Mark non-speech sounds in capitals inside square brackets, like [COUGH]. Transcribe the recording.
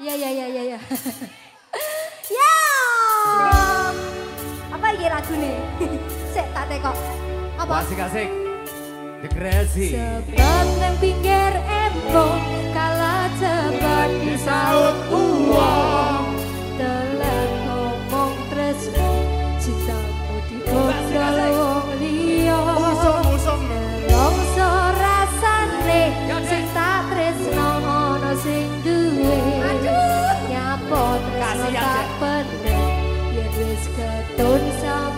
Iya iya iya iya. [LAUGHS] Ya. ya. Apa iki nih? [LAUGHS] Sik tak tekok. Apa? Asik-asik. Degresi. Sebab nang pinggir embong kala cepat disaut uang. tôn giáo.